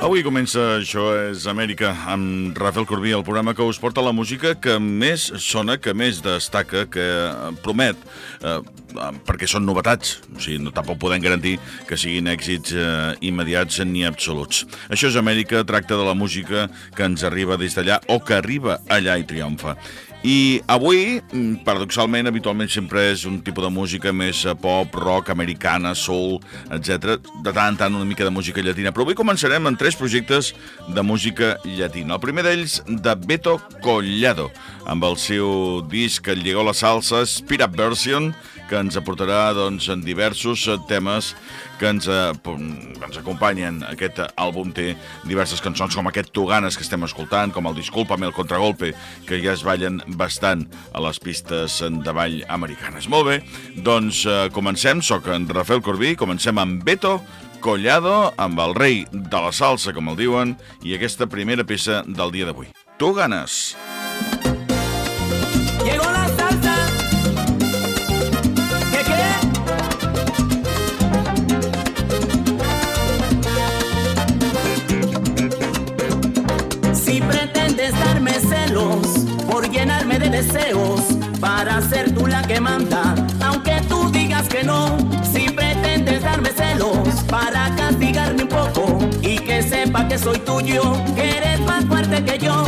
Avui comença Això és Amèrica amb Rafael Corbí, el programa que us porta la música que més sona, que més destaca, que promet, eh, perquè són novetats, o sigui, no, tampoc podem garantir que siguin èxits eh, immediats ni absoluts. Això és Amèrica tracta de la música que ens arriba des d'allà o que arriba allà i triomfa. I avui, mm, paradoxalment, habitualment sempre és un tipus de música més eh, pop, rock, americana, soul, etc. De tant en tant una mica de música llatina. Però avui començarem amb tres projectes de música llatina. El primer d'ells, de Beto Collado, amb el seu disc que llegó la salsa, Up Version, que ens aportarà doncs, en diversos eh, temes que ens, eh, ens acompanyen. Aquest àlbum té diverses cançons com aquest Tuganes que estem escoltant, com el Disculpame, el Contragolpe, que ja es ballen bastant a les pistes de ball americanes. Molt bé, doncs eh, comencem. Soc en Rafael Corbí, comencem amb Beto Collado, amb el rei de la salsa, com el diuen, i aquesta primera peça del dia d'avui. Tu ganes. Deseos para ser tú la que manda. Aunque tú digas que no, si pretendes darme celos para castigarme un poco y que sepa que soy tuyo, que eres más fuerte que yo.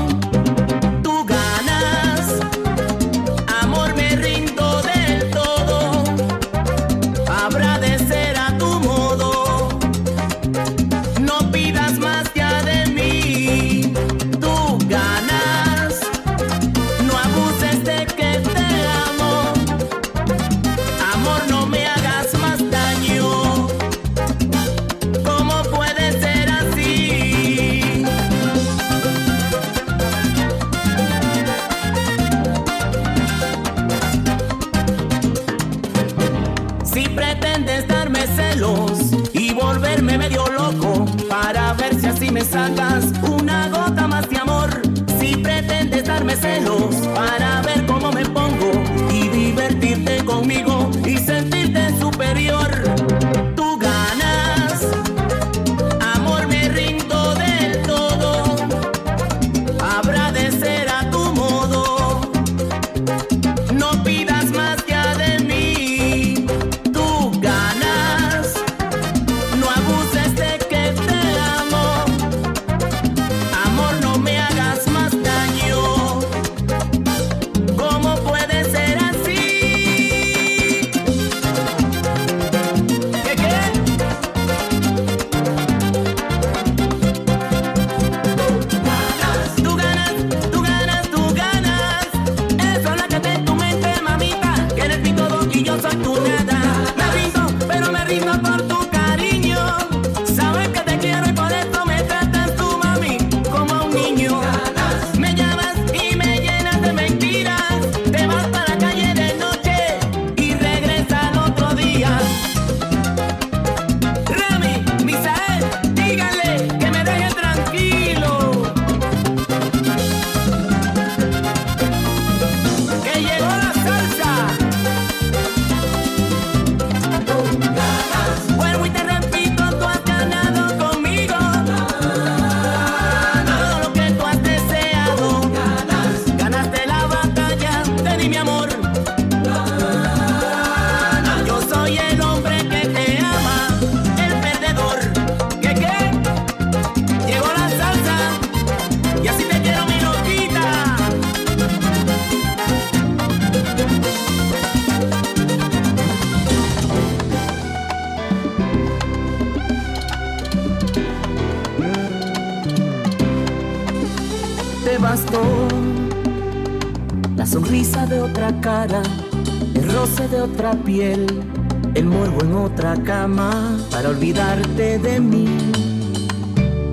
Cama para olvidarte de mí.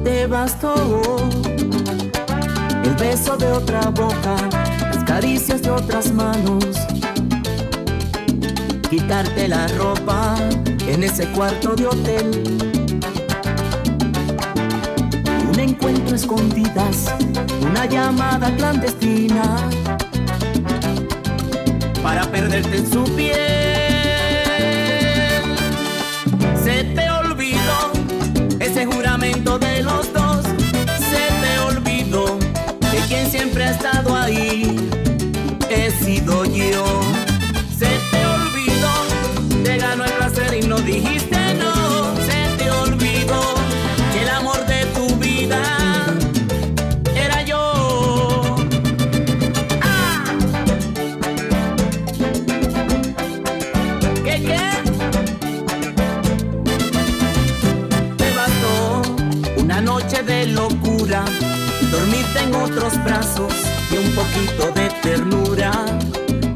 Te bastó el beso de otra boca, las caricias de otras manos, quitarte la ropa en ese cuarto de hotel. Un encuentro escondidas, una llamada clandestina para perderte en su piel. ahí, he sido yo. Se te olvidó, te ganó el placer y no dijiste no. Se te olvidó que el amor de tu vida era yo. ¡Ah! ¿Qué, qué? Te bastó una noche de locura dormirte en otros brazos y un poquito de ternura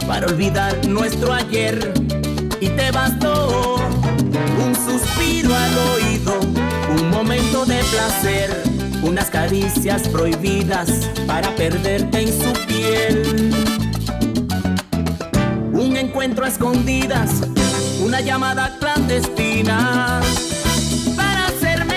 para olvidar nuestro ayer y te bastó un suspiro al oído, un momento de placer, unas caricias prohibidas para perderte en su piel. Un encuentro a escondidas, una llamada clandestina para hacerme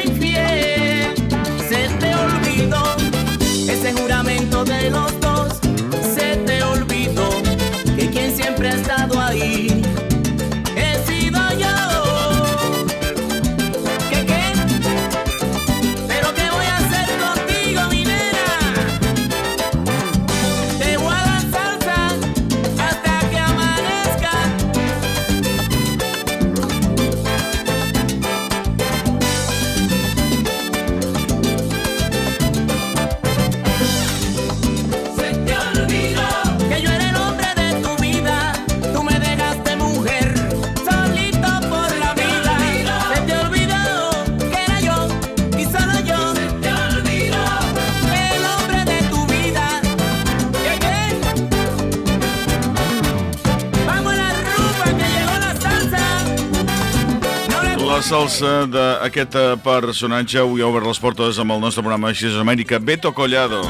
salsa d'aquest eh, personatge. Avui obert les portes amb el nostre programa és Amèrica, Beto Collado,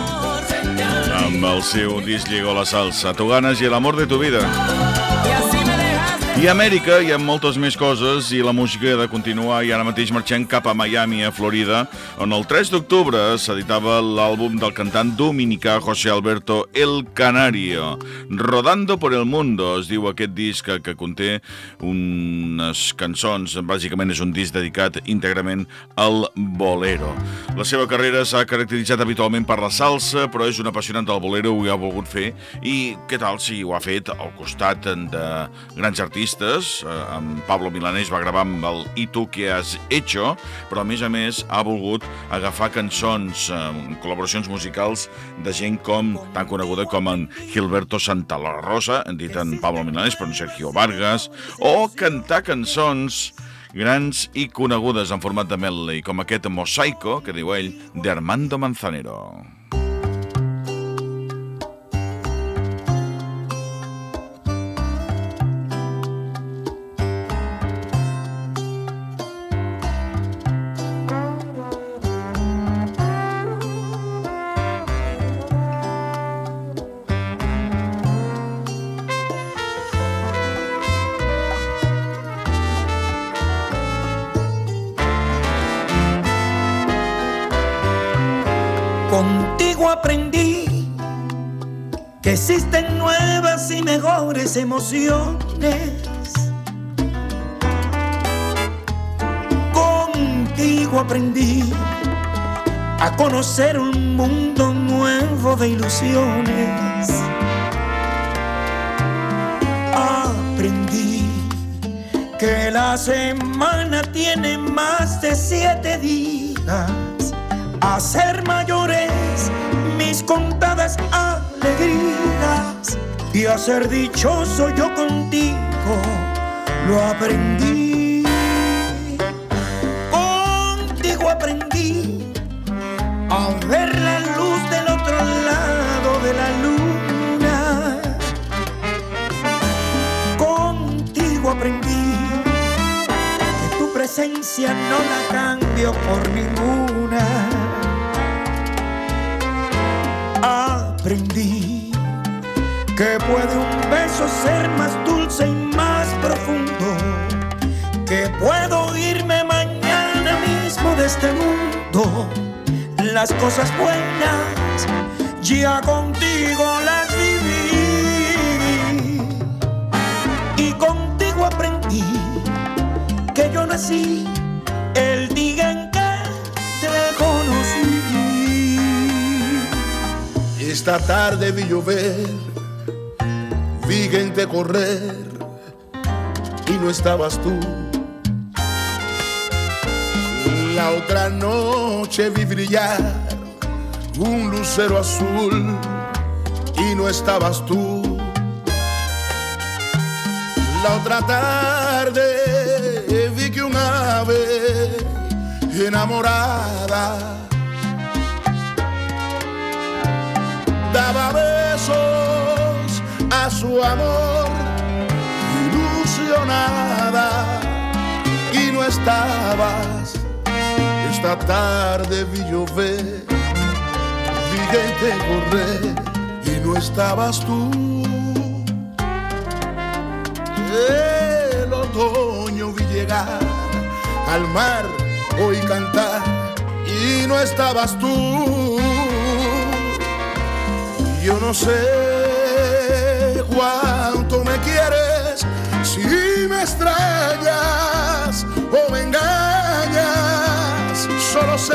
amb el seu disc Llegó la salsa, Tu ganes i el amor de tu vida. I Amèrica hi ha moltes més coses i la música ha de continuar i ara mateix marxem cap a Miami, a Florida, on el 3 d'octubre s'editava l'àlbum del cantant dominicà José Alberto El Canario. Rodando por el mundo es diu aquest disc que, conté unes cançons, bàsicament és un disc dedicat íntegrament al bolero. La seva carrera s'ha caracteritzat habitualment per la salsa, però és un apassionat del bolero, ho ha volgut fer, i què tal si ho ha fet al costat de grans artistes, eh, amb Pablo Milanés va gravar amb el I tu que has hecho, però a més a més ha volgut agafar cançons, eh, col·laboracions musicals de gent com tan coneguda com en Gilberto Santa la Rosa, dit en Pablo Milanés, però en Sergio Vargas, o cantar cançons grans i conegudes en format de medley, com aquest Mosaico, que diu ell, de Armando Manzanero. Emociones. Contigo aprendí a conocer un mundo nuevo de ilusiones. Aprendí que la semana tiene más de siete días a ser mayores mis contadas alegrías y a ser dichoso yo contigo lo aprendí. Contigo aprendí a ver la luz del otro lado de la luna. Contigo aprendí que tu presencia no la cambio por ninguna. Aprendí que puede un beso ser más dulce y más profundo, que puedo irme mañana mismo de este mundo. Las cosas buenas ya contigo las viví y contigo aprendí que yo nací el día en que te conocí. Esta tarde vi llover, correr y no estabas tú. La otra noche vi brillar un lucero azul y no estabas tú. La otra tarde vi que un ave enamorada daba besos su amor ilusionada y no estabas. Esta tarde vi llover, vi gente correr y no estabas tú. El otoño vi llegar al mar, oí cantar y no estabas tú. Yo no sé cuánto me quieres, si me extrañas o me engañas. Solo sé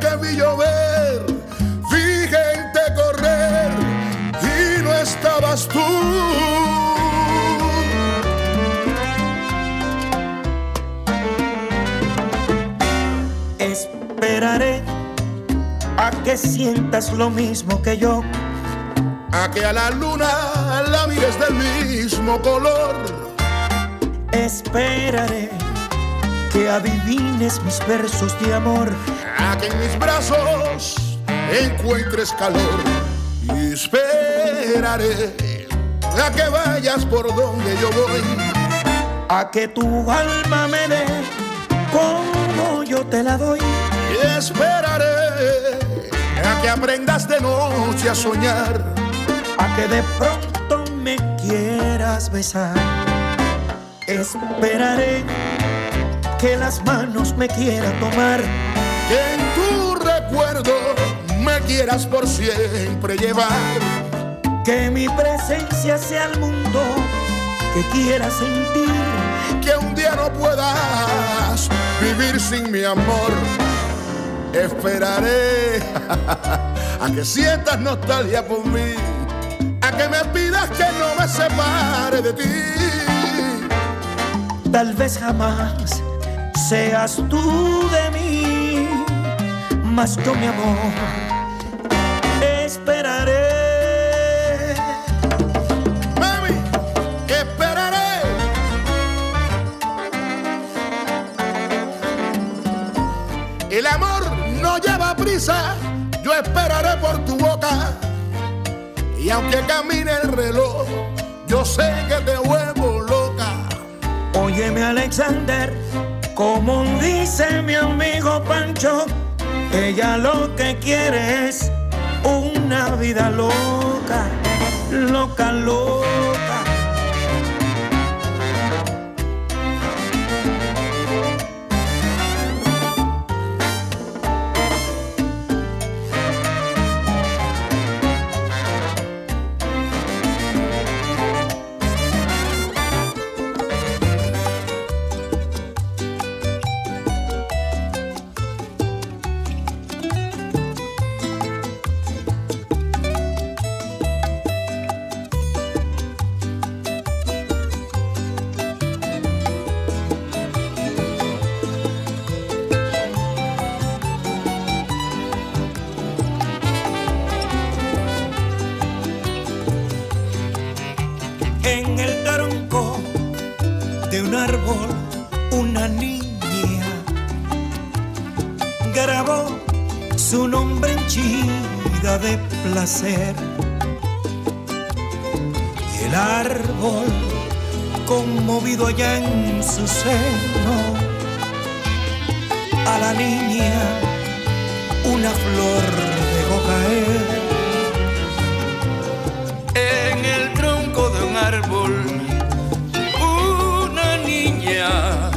que vi llover, vi gente correr y no estabas tú. Esperaré a que sientas lo mismo que yo. A que a la luna la mires del mismo color. Esperaré que adivines mis versos de amor. A que en mis brazos encuentres calor. Y esperaré a que vayas por donde yo voy. A que tu alma me dé como yo te la doy. Y esperaré a que aprendas de noche a soñar. Que de pronto me quieras besar. Esperaré que las manos me quieran tomar. Que en tu recuerdo me quieras por siempre llevar. Que mi presencia sea el mundo que quieras sentir. Que un día no puedas vivir sin mi amor. Esperaré a que sientas nostalgia por mí. A que me pidas que no me separe de ti. Tal vez jamás seas tú de mí, mas yo mi amor esperaré. Mami, esperaré. El amor no lleva prisa, yo esperaré por tu boca. Y aunque camine el reloj, yo sé que te vuelvo loca. Óyeme Alexander, como dice mi amigo Pancho, ella lo que quiere es una vida loca, loca, loca. Conmovido allá en su seno, a la niña una flor dejó caer. en el tronco de un árbol una niña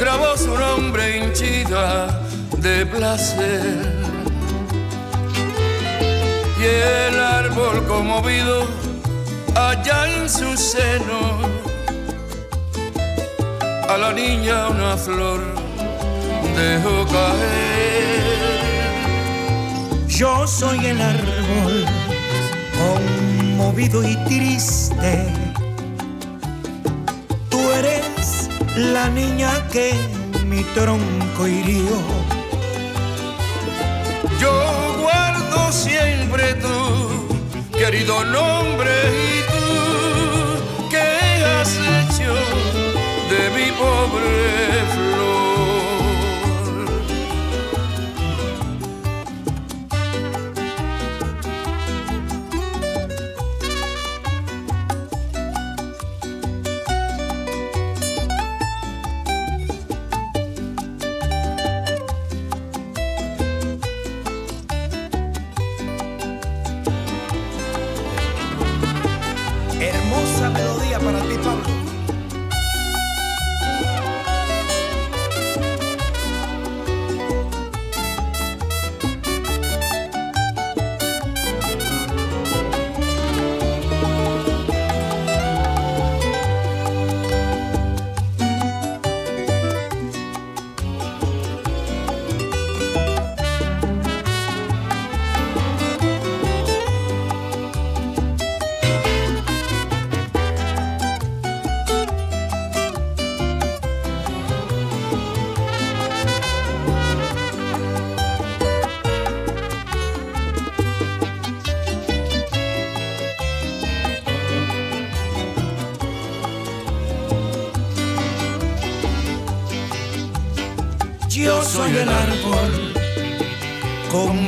grabó su nombre hinchida de placer y el árbol conmovido allá en su seno a la niña una flor dejó caer Yo soy el árbol conmovido y triste. Tú eres la niña que mi tronco hirió. Yo guardo siempre tu querido nombre y has hecho de mi pobre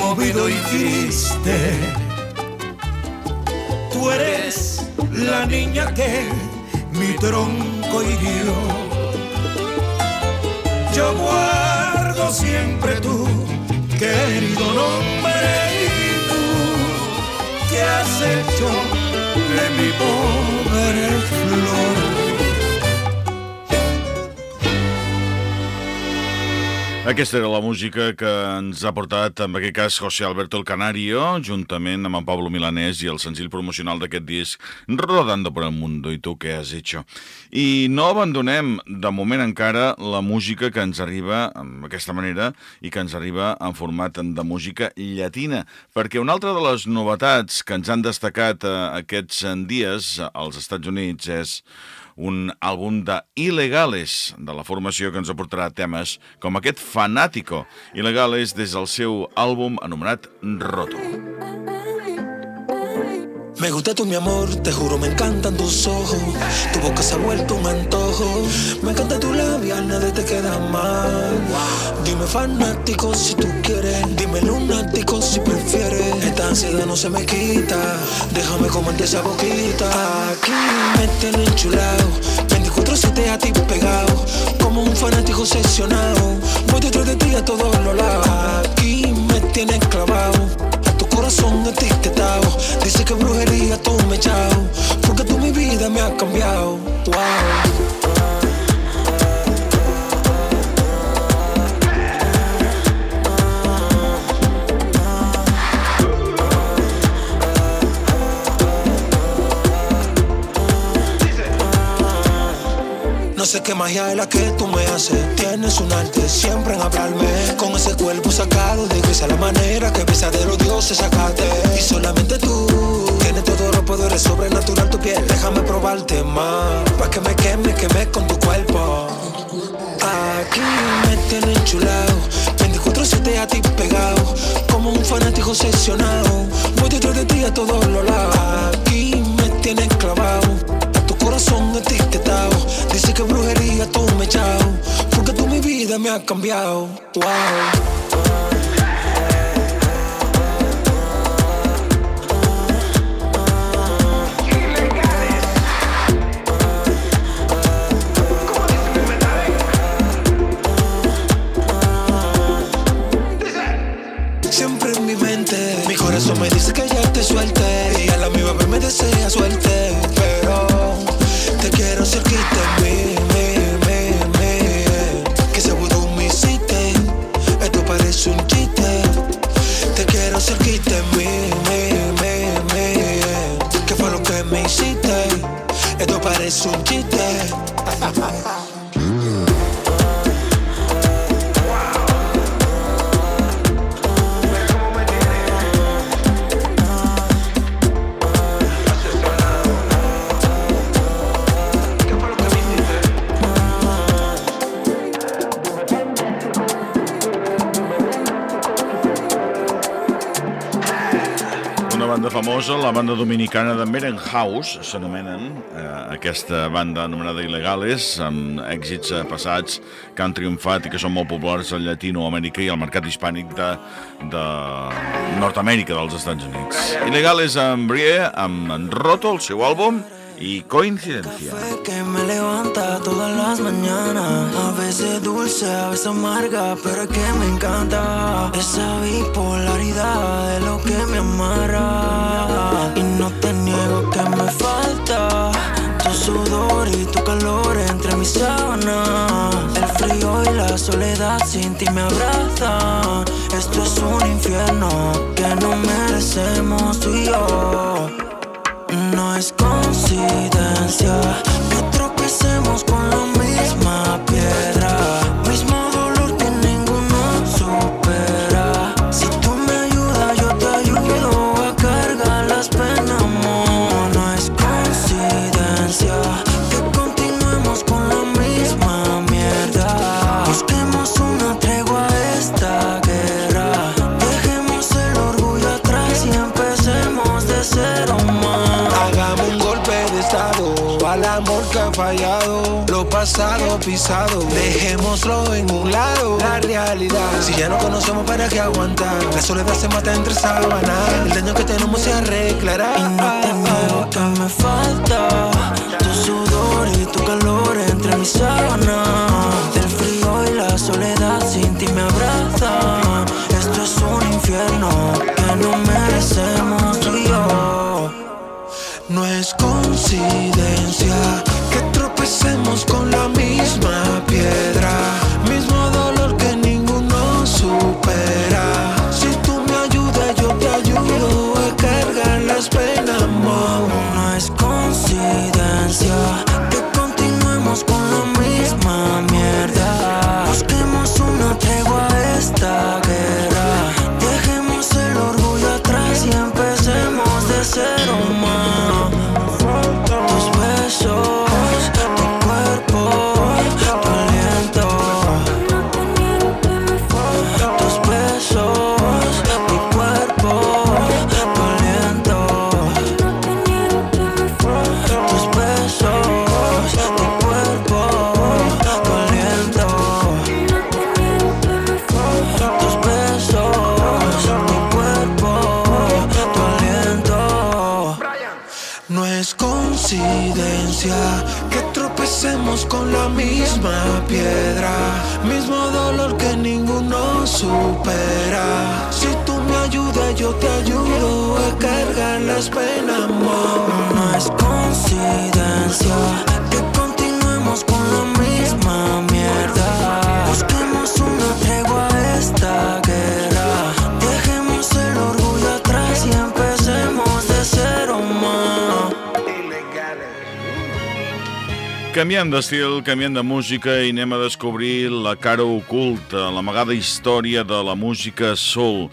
conmovido y triste. Tú eres la niña que mi tronco hirió. Yo guardo siempre tu querido nombre y tú que has hecho de mi pobre flor. Aquesta era la música que ens ha portat, en aquest cas, José Alberto El Canario, juntament amb en Pablo Milanés i el senzill promocional d'aquest disc, Rodando por el Mundo, i tu què has hecho? I no abandonem, de moment encara, la música que ens arriba d'aquesta manera i que ens arriba en format de música llatina, perquè una altra de les novetats que ens han destacat eh, aquests dies als Estats Units és un àlbum de Il·legales, de la formació que ens aportarà temes com aquest Fanático. Il·legales des del seu àlbum anomenat Roto. Me gusta tú, mi amor, te juro, me encantan tus ojos. Tu boca se ha vuelto un antojo. Me encanta tu labial, nada te queda mal. Dime fanático si tú quieres. Dime lunático si prefieres. Esta ansiedad no se me quita. Déjame comerte esa boquita. Aquí me enchulado. 24-7 a ti pegado. Como un fanático obsesionado. Voy detrás de ti a todos los lados. Aquí me tienes clavado corazón etiquetado. Dice que brujería tú me echado. Porque tú mi vida me has cambiado. Wow. Sé qué magia es la que tú me haces. Tienes un arte siempre en hablarme. Con ese cuerpo sacado de gris a la manera que besa de los dioses. Y solamente tú tienes todos los poderes sobrenatural tu piel. Déjame probarte más. Pa' que me queme, queme con tu cuerpo. Aquí me tienes enchulado. 24-7 a ti pegado. Como un fanático obsesionado. Voy detrás de ti a todos los lados. Aquí me tienes clavado corazón etiquetado. Dice que brujería tú me echado. Porque tú mi vida me has cambiado. Wow. Me dice que ya te suelte. Y a la mi bebé me desea suerte. Te quiero cerquita de mí, mí, mí, mí. Que seguro me hiciste, esto parece un chiste. Te quiero cerquita de mí, mí, mí, mí. Que fue lo que me hiciste, esto parece un chiste. famosa, la banda dominicana de Meren House, s'anomenen eh, aquesta banda anomenada Il·legales, amb èxits eh, passats que han triomfat i que són molt populars a Llatinoamèrica i al mercat hispànic de, de Nord-Amèrica, dels Estats Units. Il·legales amb Brie, amb Roto, el seu àlbum, y coincidencia. Café que me levanta todas las mañanas, a veces dulce, a veces amarga, pero es que me encanta esa bipolaridad de lo que me amarra. Y no te niego que me falta tu sudor y tu calor entre mis sábanas. El frío y la soledad sin ti me abrazan. Esto es un infierno que no merecemos tú y yo. Es coincidencia que tropecemos con la misma lo pasado pisado. Dejémoslo en un lado, la realidad. Si ya no conocemos, ¿para qué aguantar? La soledad se mata entre sábanas. El daño que tenemos se arreglará. Y no te niego que me falta tu sudor y tu calor entre mis sábanas. Del frío y la soledad sin ti me abraza. Esto es un infierno que no merecemos tú y yo. No es coincidencia Empecemos con la misma piedra, las amor. No es coincidencia que continuemos con la misma mierda. Busquemos una tregua a esta guerra. Dejemos el orgullo atrás y empecemos de cero más. Canviem d'estil, canviem de música i anem a descobrir la cara oculta, l'amagada història de la música soul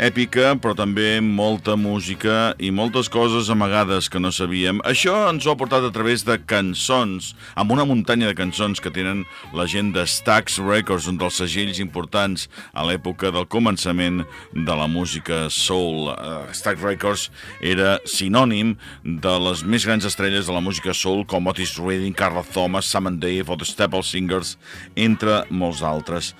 èpica, però també molta música i moltes coses amagades que no sabíem. Això ens ho ha portat a través de cançons, amb una muntanya de cançons que tenen la gent de Stax Records, un dels segells importants a l'època del començament de la música soul. Uh, Stax Records era sinònim de les més grans estrelles de la música soul, com Otis Redding, Carla Thomas, Sam and Dave o The Staple Singers, entre molts altres.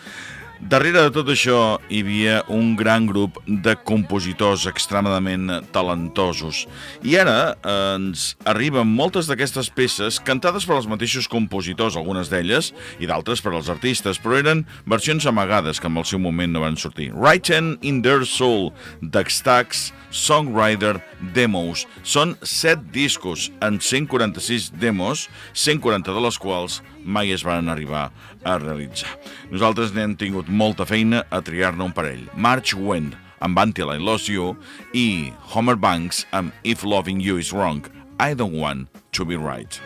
Darrere de tot això hi havia un gran grup de compositors extremadament talentosos. I ara eh, ens arriben moltes d'aquestes peces cantades per als mateixos compositors, algunes d'elles, i d'altres per als artistes, però eren versions amagades que en el seu moment no van sortir. Writing in Their Soul, d'Extax, Songwriter Demos. Són set discos en 146 demos, 140 de les quals mai es van arribar a realitzar. Nosaltres n'hem tingut molta feina a triar-ne un parell. March Went, amb Until I Lost You, i Homer Banks amb If Loving You Is Wrong, I Don't Want To Be Right.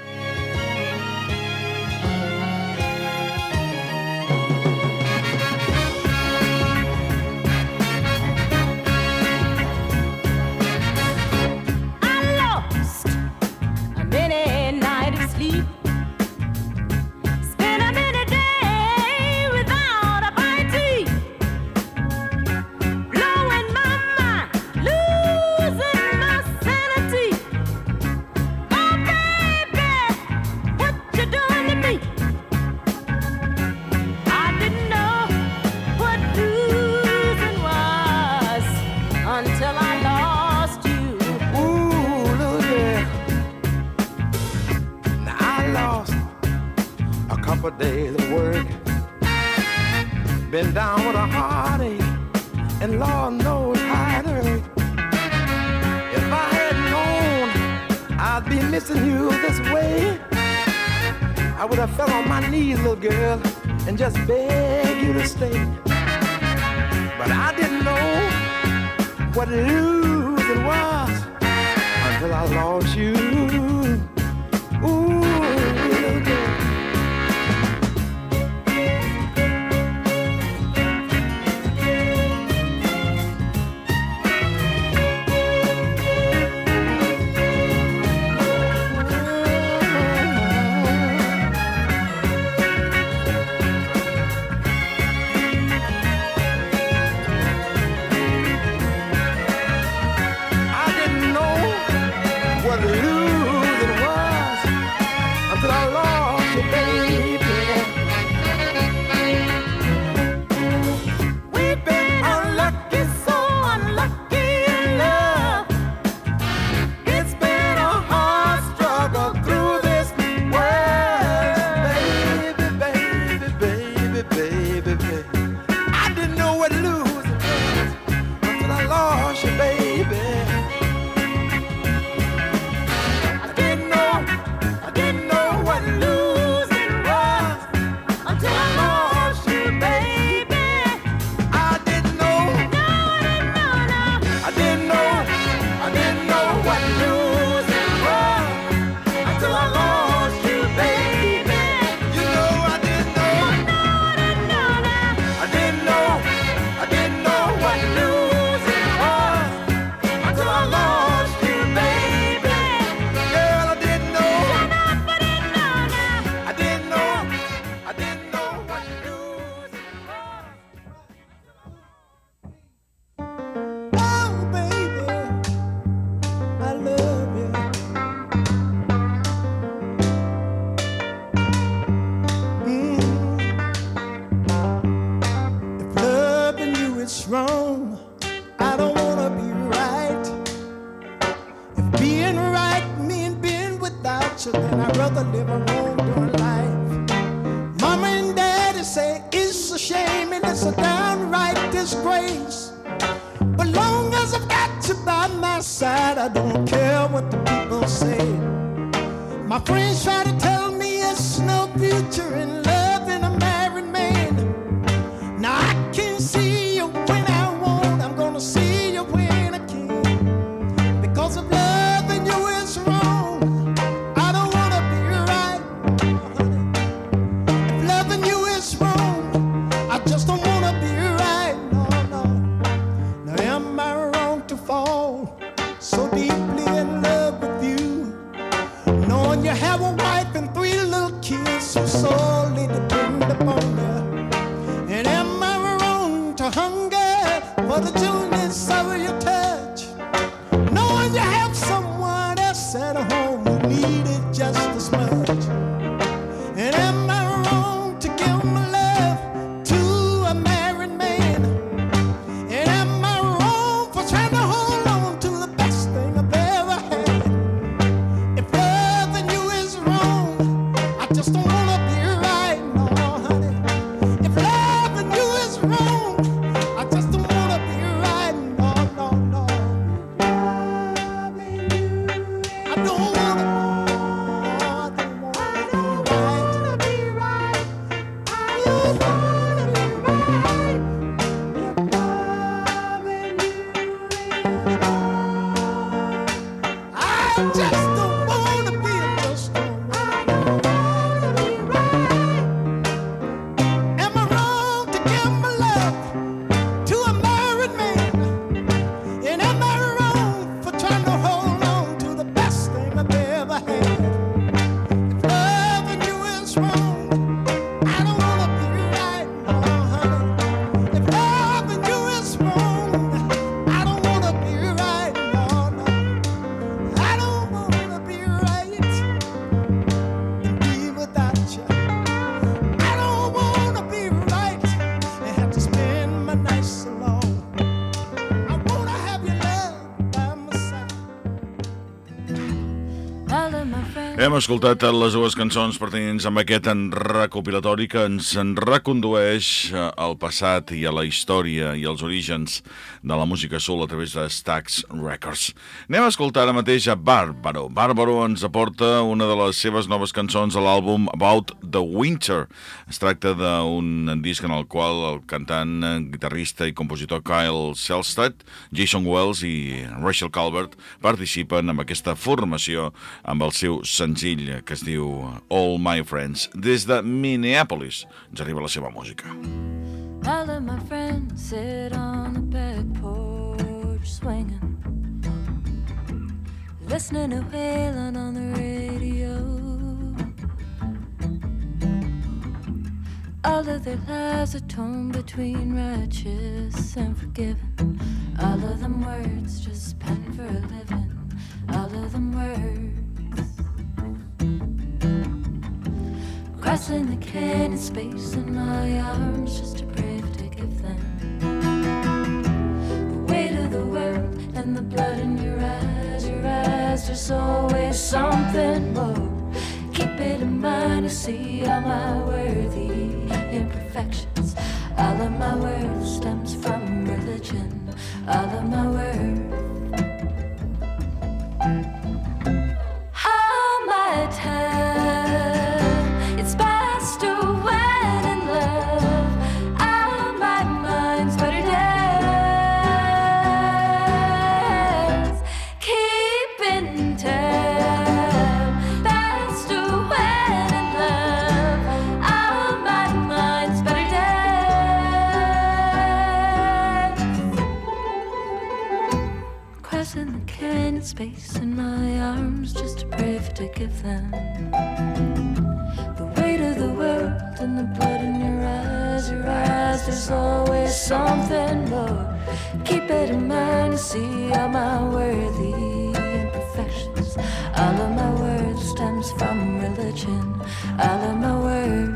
Hem escoltat les dues cançons pertinents amb aquest recopilatori que ens en recondueix eh, al passat i a la història i als orígens de la música soul a través de Stax Records. Anem a escoltar ara mateix a Bárbaro. Bárbaro ens aporta una de les seves noves cançons a l'àlbum About the Winter. Es tracta d'un disc en el qual el cantant, guitarrista i compositor Kyle Selstad, Jason Wells i Rachel Calvert participen amb aquesta formació amb el seu sentit senzill que es diu All My Friends. Des de Minneapolis ens arriba la seva música. All of my friends sit on the back porch swinging Listening to Waylon on the radio All of their lives are torn between righteous and forgiven All of them words just penned for a living All of them words Crossing the canyon space in my arms, just a brave to give them the weight of the world and the blood in your eyes. Your eyes, there's always something more. Keep it in mind, to see all my worthy imperfections. All of my worth stems from religion. All of my worth. Space in my arms just to pray for to give them the weight of the world and the blood in your eyes, your eyes. There's always something more. Keep it in mind to see all my worthy imperfections. All of my worth stems from religion. All of my worth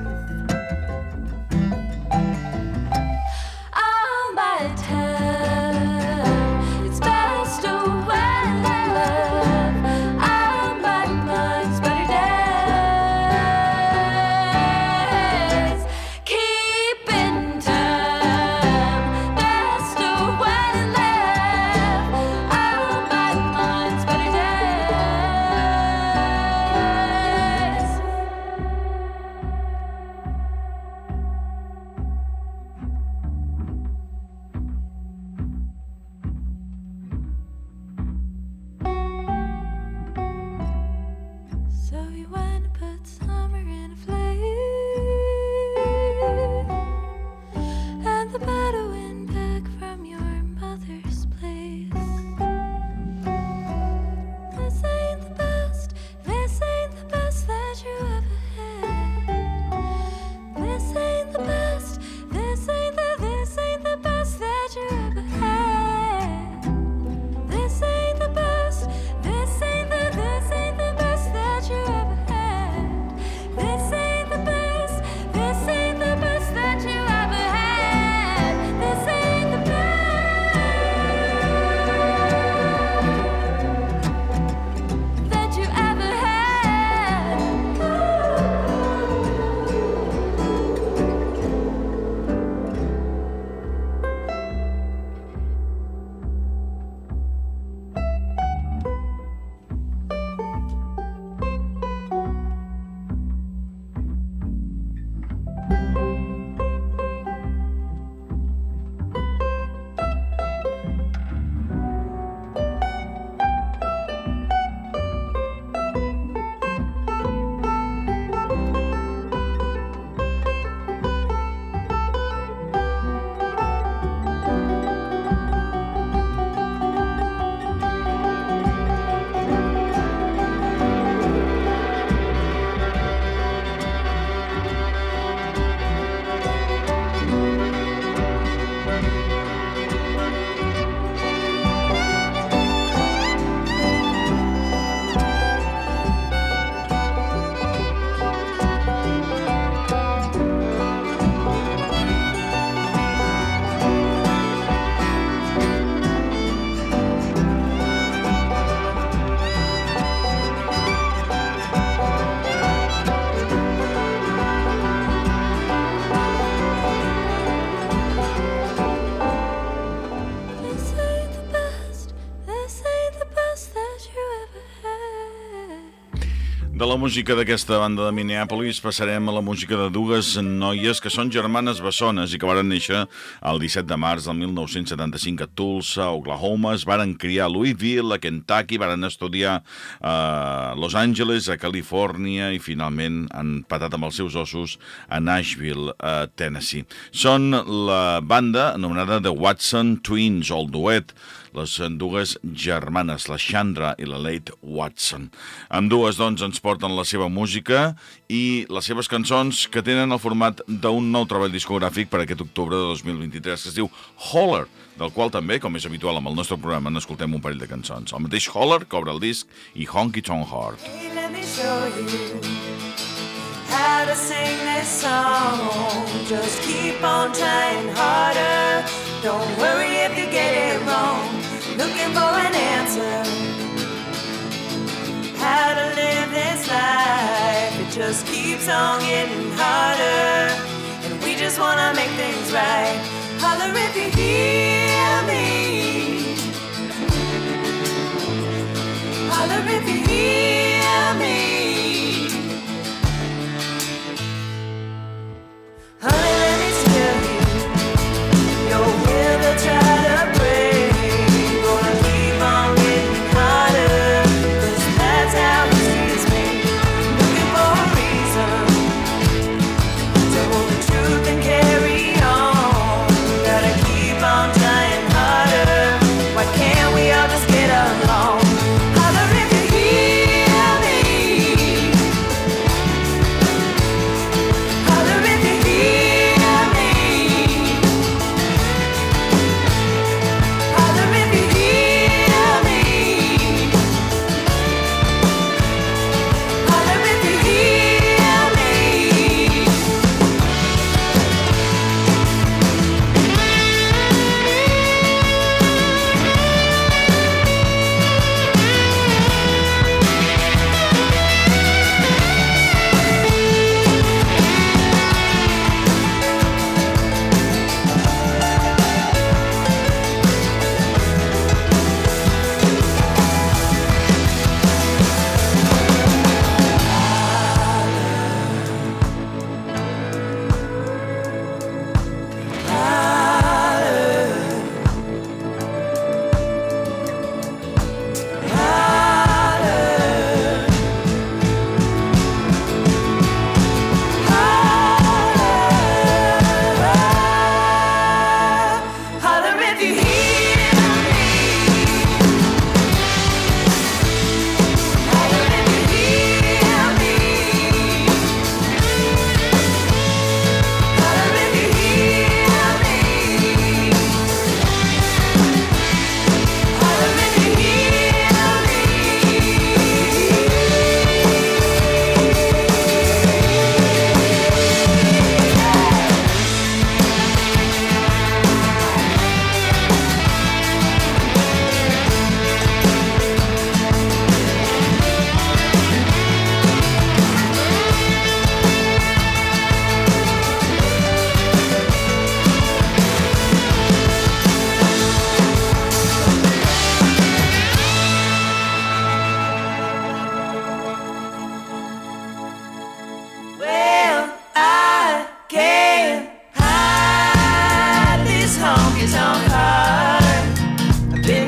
música d'aquesta banda de Minneapolis passarem a la música de dues noies que són germanes bessones i que varen néixer el 17 de març del 1975 a Tulsa, Oklahoma. Es varen criar a Louisville, a Kentucky, varen estudiar a Los Angeles, a Califòrnia i finalment han patat amb els seus ossos a Nashville, a Tennessee. Són la banda anomenada The Watson Twins, o el duet les dues germanes, la Chandra i la Late Watson. Amb dues, doncs, ens porten la seva música i les seves cançons que tenen el format d'un nou treball discogràfic per aquest octubre de 2023 que es diu Holler, del qual també, com és habitual amb el nostre programa, n'escoltem un parell de cançons. El mateix Holler cobra el disc i Honky Tonk Heart. Hey, let me show you how to sing this song. Just keep on trying harder. Don't worry keeps getting harder. And we just wanna make things right. Holler if you hear me. Holler if you hear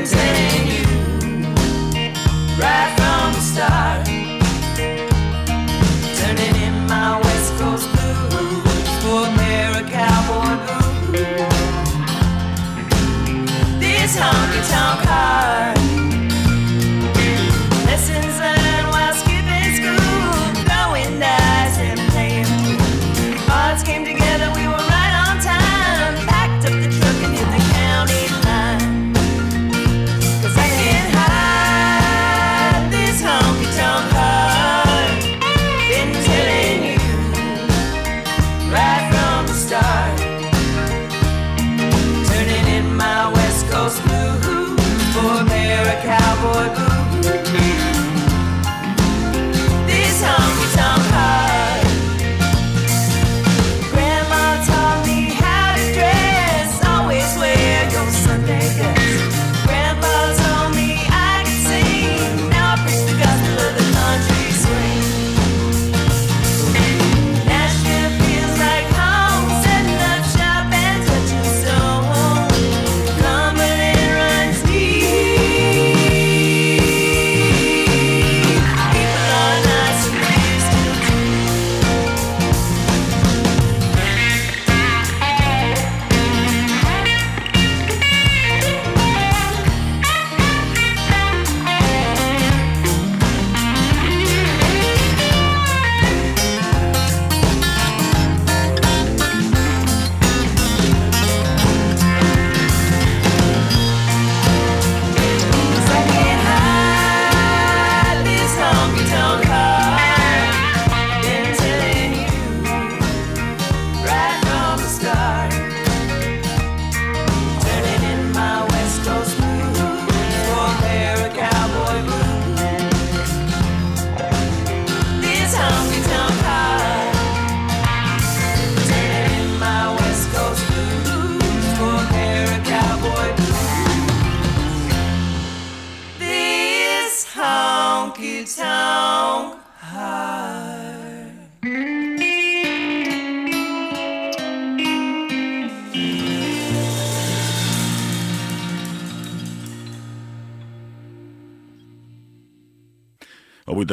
telling you right from the start. Turning in my West Coast blues for a pair of cowboy boots. This honky tonk heart.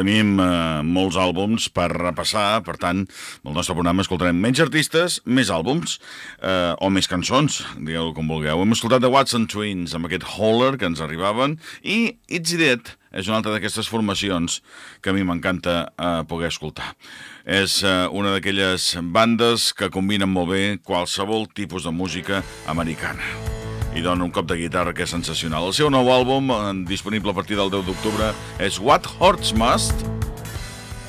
Tenim eh, molts àlbums per repassar, per tant, el nostre programa escoltarem menys artistes, més àlbums, eh, o més cançons, digueu com vulgueu. Hem escoltat The Watson Twins amb aquest Holler que ens arribaven, i It's Dead és una altra d'aquestes formacions que a mi m'encanta eh, poder escoltar. És eh, una d'aquelles bandes que combinen molt bé qualsevol tipus de música americana i dona un cop de guitarra que és sensacional. El seu nou àlbum, eh, disponible a partir del 10 d'octubre, és What Hearts Must,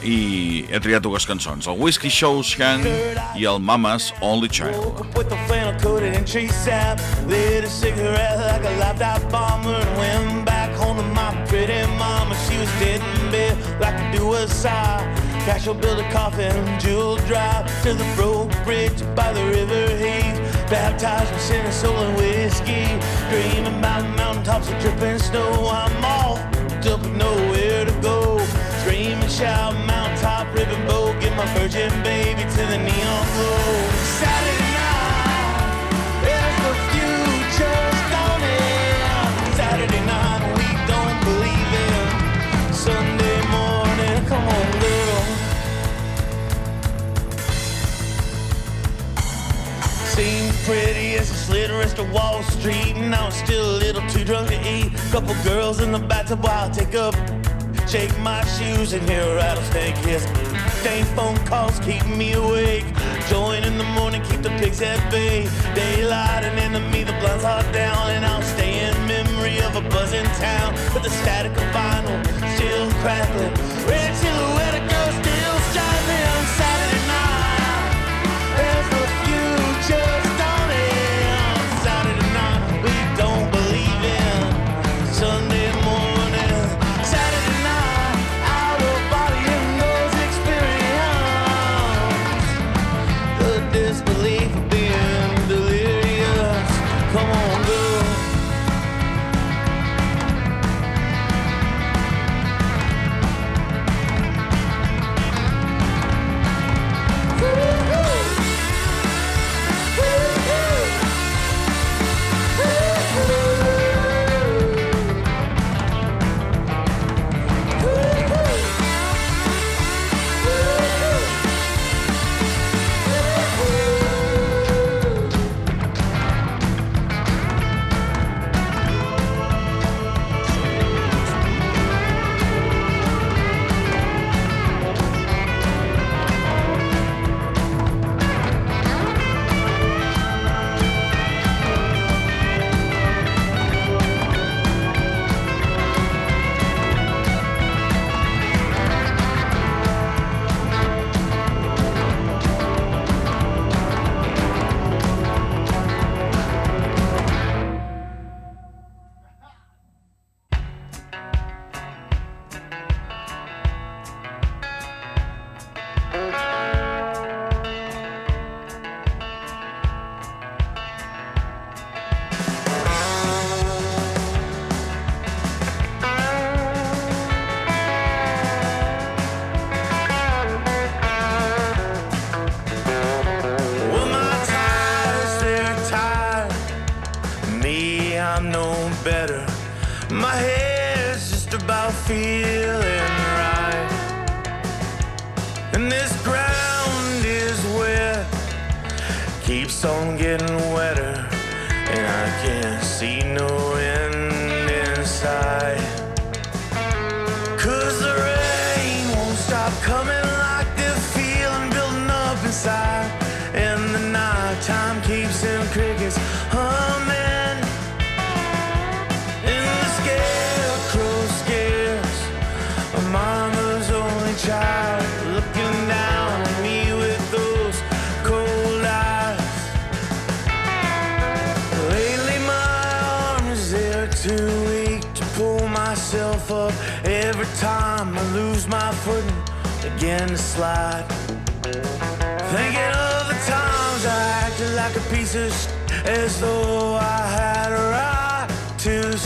i he triat dues cançons, el Whiskey Shows Hand i el Mama's Only Child. With the flannel coated in tree sap, lit a cigarette like a laptop bomber, and went back home to my pretty mama. She was dead in bed like a sigh. Cash will build a coffin, jewel drive to the broke bridge by the river Heath. Baptized with sin and soul and whiskey, dreaming about mountaintops of dripping snow. I'm off, up with nowhere to go. Shout, mountaintop ribbon bow, get my virgin baby to the neon glow. Saturday night, there's the. Saturday night, we don't believe in. Sunday morning, come on, girl. Seemed pretty as I slid rest of Wall Street, and I was still a little too drunk to eat. Couple girls in the bathtub while I take up shake my shoes and hear a rattlesnake hiss. Dang phone calls keep me awake. Join in the morning, keep the pigs at bay. Daylight and enemy, the blinds are down, and I'll stay in memory of a buzzing town. But the static of vinyl still crackling.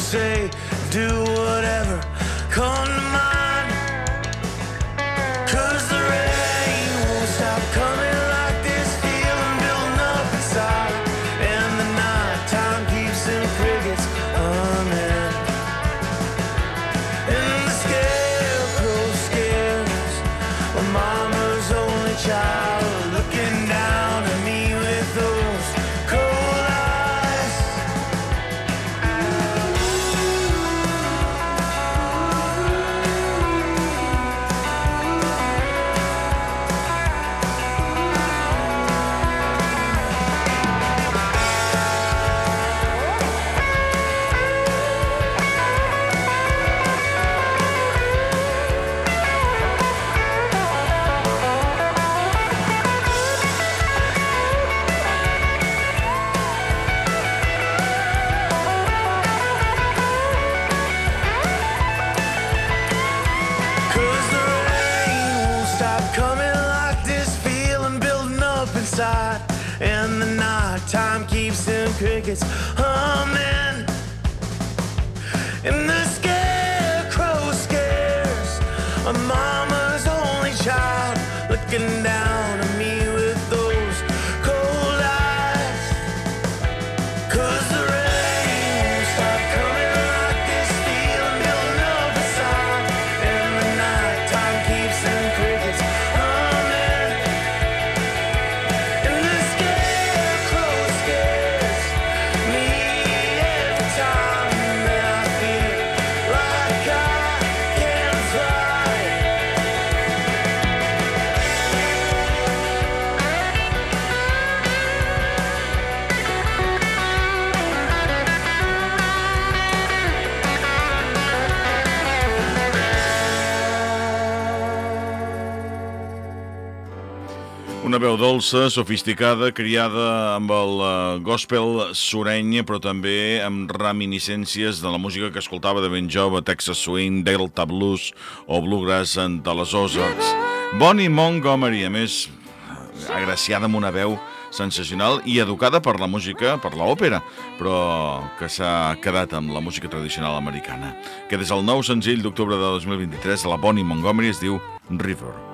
Say, do whatever, come veu dolça, sofisticada, criada amb el eh, gospel sureny, però també amb reminiscències de la música que escoltava de ben jove, Texas Swing, Delta Blues o Bluegrass de les Oses. Bonnie Montgomery, a més, agraciada amb una veu sensacional i educada per la música, per l'òpera, però que s'ha quedat amb la música tradicional americana, que des del nou senzill d'octubre de 2023 la Bonnie Montgomery es diu River.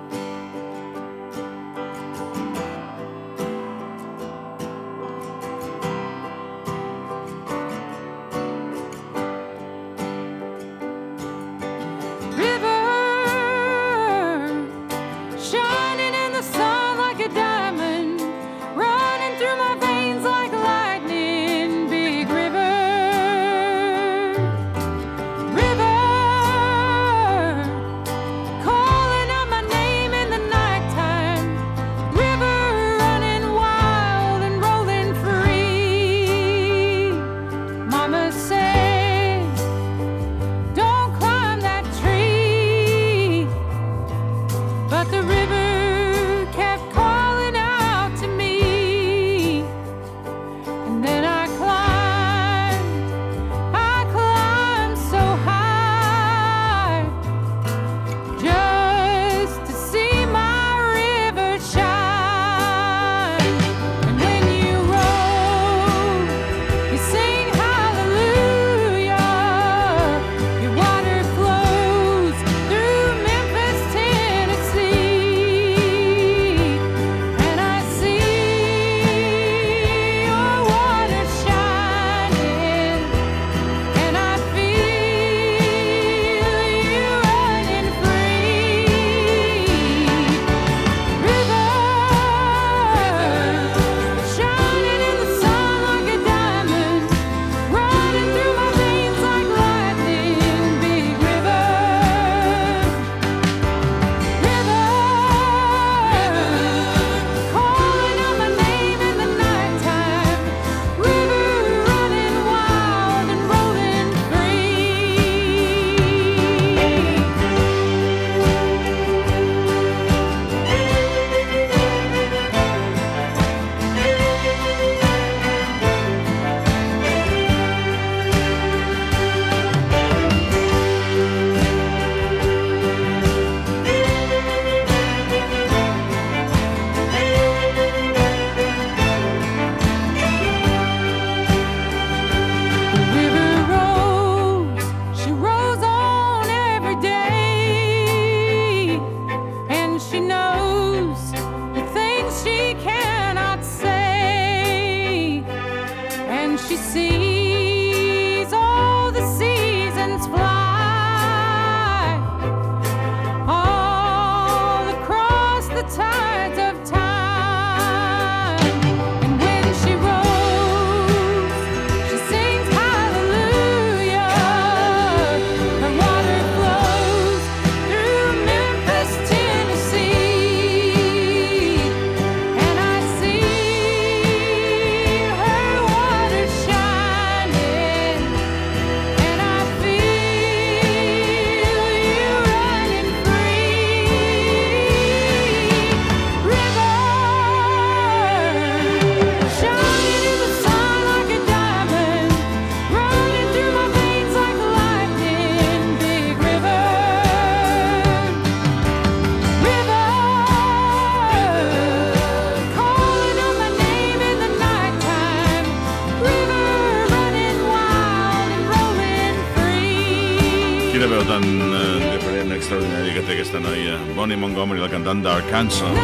d'Arkansas.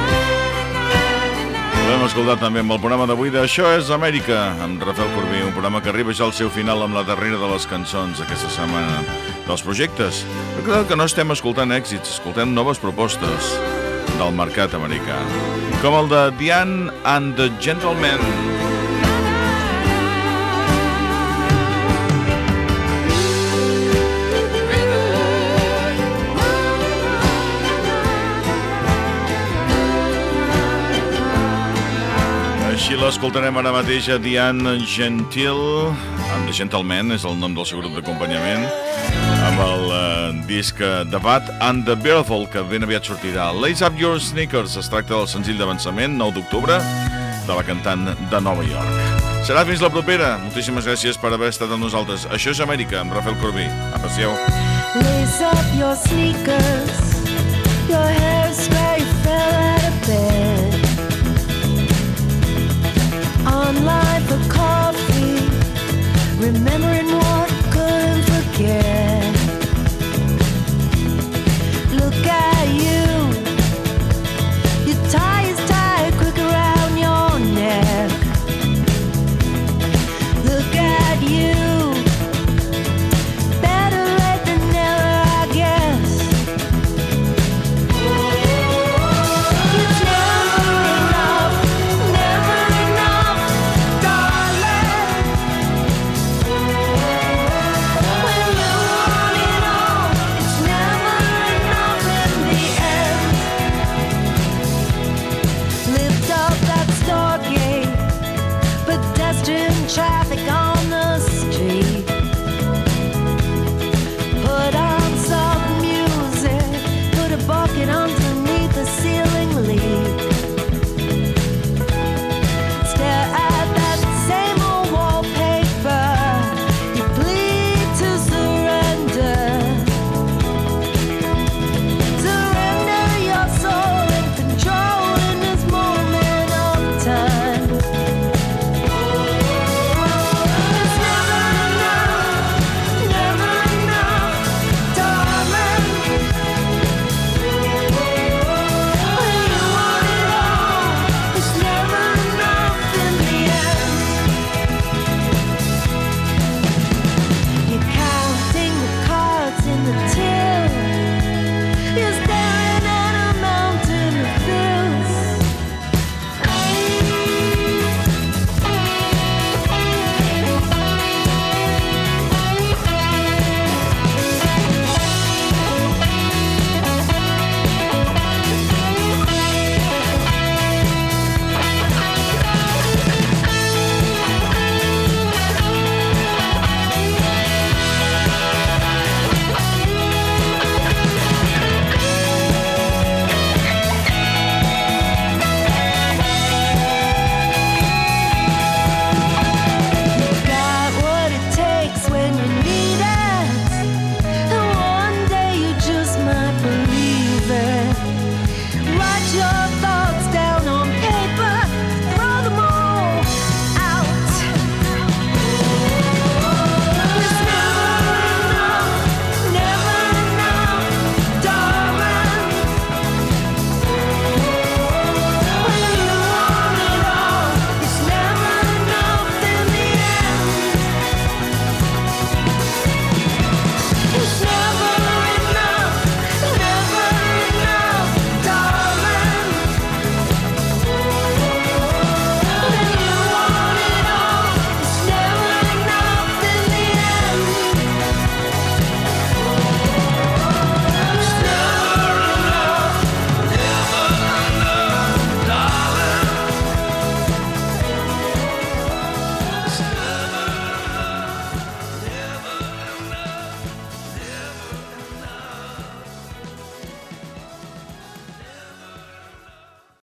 L'hem escoltat també amb el programa d'avui d'Això és Amèrica, amb Rafael Corbí, un programa que arriba ja al seu final amb la darrera de les cançons aquesta setmana dels projectes. Recordeu que no estem escoltant èxits, escoltem noves propostes del mercat americà, com el de Diane and the Gentleman. Així l'escoltarem ara mateix a Diane Gentil, amb Gentleman, és el nom del seu grup d'acompanyament, amb el uh, disc eh, The Bad and the Beautiful, que ben aviat sortirà. Lace Up Your Sneakers es tracta del senzill d'avançament, 9 d'octubre, de la cantant de Nova York. Serà fins la propera. Moltíssimes gràcies per haver estat amb nosaltres. Això és Amèrica, amb Rafael Corbí. Aprecieu. Lace up your sneakers, your hair is